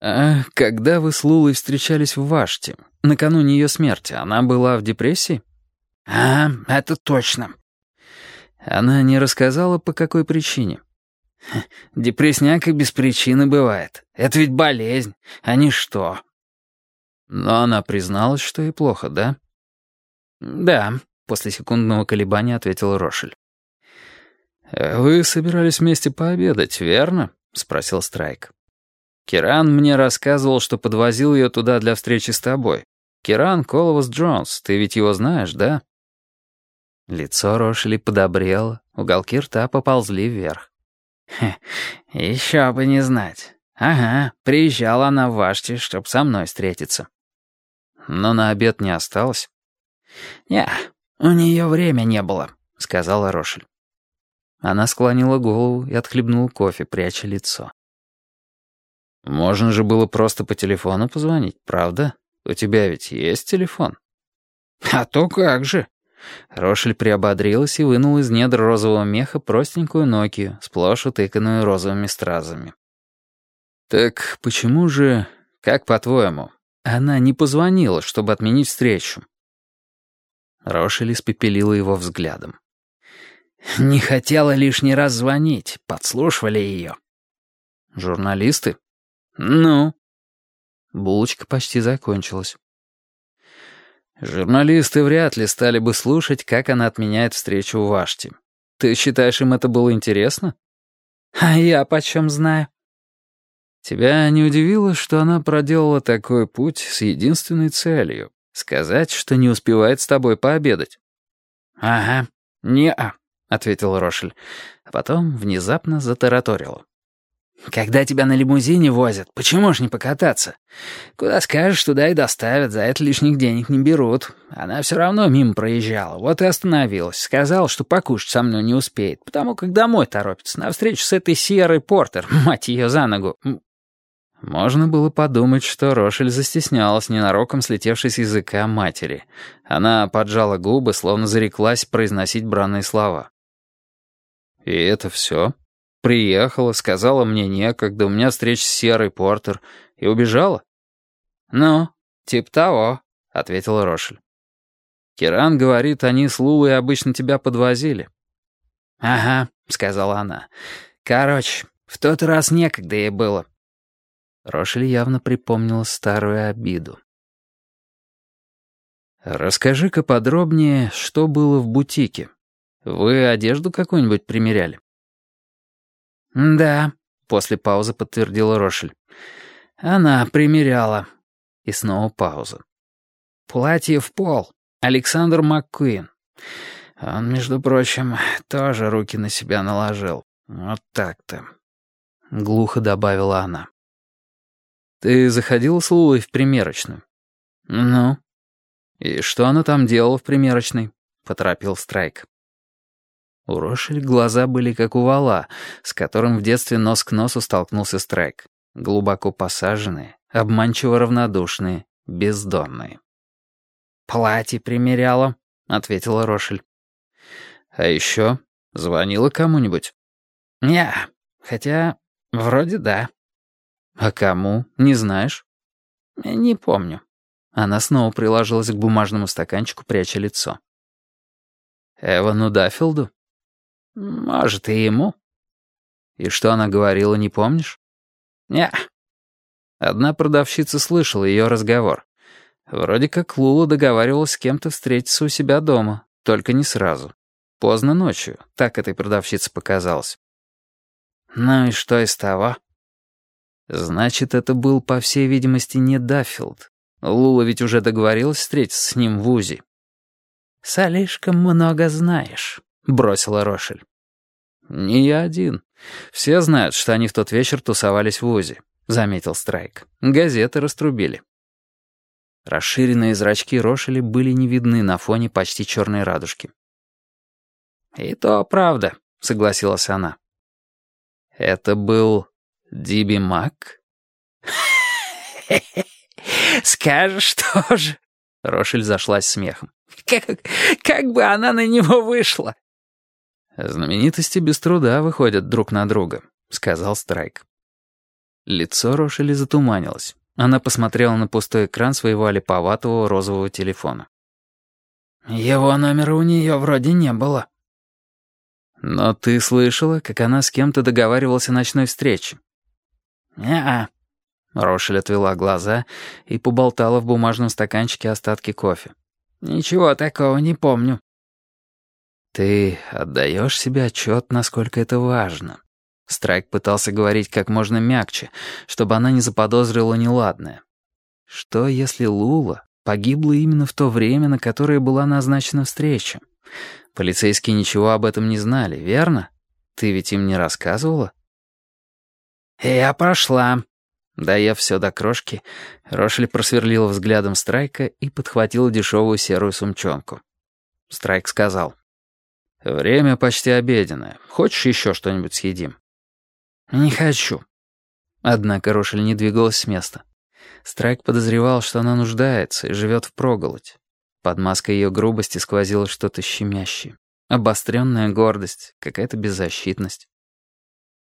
«А когда вы с Лулой встречались в Ваште, накануне ее смерти, она была в депрессии?» «А, это точно». Она не рассказала, по какой причине. «Депрессняк и без причины бывает. Это ведь болезнь, а не что». Но она призналась, что ей плохо, да? «Да», — после секундного колебания ответил Рошель. «Вы собирались вместе пообедать, верно?» — спросил Страйк. Киран мне рассказывал, что подвозил ее туда для встречи с тобой. Киран Коловас Джонс, ты ведь его знаешь, да?» Лицо Рошели подобрело, уголки рта поползли вверх. «Хе, еще бы не знать. Ага, приезжала она в Вашти, чтоб со мной встретиться». «Но на обед не осталось?» «Не, у нее время не было», — сказала Рошель. Она склонила голову и отхлебнула кофе, пряча лицо. Можно же было просто по телефону позвонить, правда? У тебя ведь есть телефон? А то как же. Рошель приободрилась и вынул из недр розового меха простенькую Нокию, сплошь утыканную розовыми стразами. «Так почему же, как по-твоему, она не позвонила, чтобы отменить встречу?» Рошель испепелила его взглядом. «Не хотела лишний раз звонить, подслушивали ее». «Журналисты?» «Ну?» Булочка почти закончилась. Журналисты вряд ли стали бы слушать, как она отменяет встречу в Ваште. Ты считаешь, им это было интересно? А я почем знаю? Тебя не удивило, что она проделала такой путь с единственной целью — сказать, что не успевает с тобой пообедать? «Ага, не-а», — ответил Рошель, а потом внезапно затараторила. Когда тебя на лимузине возят, почему ж не покататься? Куда скажешь, туда и доставят, за это лишних денег не берут. Она все равно мимо проезжала, вот и остановилась. Сказала, что покушать со мной не успеет, потому как домой торопится, на встречу с этой Сьеррой Портер, мать ее за ногу. Можно было подумать, что Рошель застеснялась ненароком слетевшей с языка матери. Она поджала губы, словно зареклась произносить бранные слова. «И это все?» Приехала, сказала мне некогда, у меня встреча с Серой Портер, и убежала. «Ну, типа того», — ответила Рошель. «Киран говорит, они с Лулой обычно тебя подвозили». «Ага», — сказала она. «Короче, в тот раз некогда ей было». Рошель явно припомнила старую обиду. «Расскажи-ка подробнее, что было в бутике. Вы одежду какую-нибудь примеряли?» «Да», — после паузы подтвердила Рошель. «Она примеряла». И снова пауза. «Платье в пол. Александр МакКуин. Он, между прочим, тоже руки на себя наложил. Вот так-то». Глухо добавила она. «Ты заходила с Лулой в примерочную?» «Ну?» «И что она там делала в примерочной?» — поторопил Страйк. У Рошель глаза были как у вала, с которым в детстве нос к носу столкнулся Страйк. Глубоко посаженные, обманчиво равнодушные, бездонные. «Платье примеряла», — ответила Рошель. «А еще звонила кому-нибудь?» «Не, хотя вроде да». «А кому? Не знаешь?» «Не помню». Она снова приложилась к бумажному стаканчику, пряча лицо. «Эвану Даффилду?» Может, и ему. И что она говорила, не помнишь? Не. Одна продавщица слышала ее разговор. Вроде как Лула договаривалась с кем-то встретиться у себя дома, только не сразу. Поздно ночью, так этой продавщице показалось. Ну и что из того? Значит, это был, по всей видимости, не Даффилд. Лула ведь уже договорилась встретиться с ним в УЗИ. «Слишком много знаешь», — бросила Рошель. «Не я один. Все знают, что они в тот вечер тусовались в УЗИ», — заметил Страйк. «Газеты раструбили». Расширенные зрачки Рошели были не видны на фоне почти черной радужки. «И то правда», — согласилась она. «Это был Диби Мак?» «Скажешь тоже?» Рошель зашлась смехом. «Как, как бы она на него вышла?» «Знаменитости без труда выходят друг на друга», — сказал Страйк. Лицо Рошели затуманилось. Она посмотрела на пустой экран своего олиповатого розового телефона. «Его номера у нее вроде не было». «Но ты слышала, как она с кем-то договаривалась о ночной встрече?» «Не-а». Рошель отвела глаза и поболтала в бумажном стаканчике остатки кофе. «Ничего такого не помню». «Ты отдаешь себе отчет, насколько это важно?» Страйк пытался говорить как можно мягче, чтобы она не заподозрила неладное. Что, если Лула погибла именно в то время, на которое была назначена встреча? Полицейские ничего об этом не знали, верно? Ты ведь им не рассказывала? «Я пошла». Да я все до крошки, Рошель просверлила взглядом Страйка и подхватила дешевую серую сумчонку. Страйк сказал. «Время почти обеденное. Хочешь еще что-нибудь съедим?» «Не хочу». Однако Рошель не двигалась с места. Страйк подозревал, что она нуждается и живет в проголодь. Под маской ее грубости сквозило что-то щемящее. Обостренная гордость, какая-то беззащитность.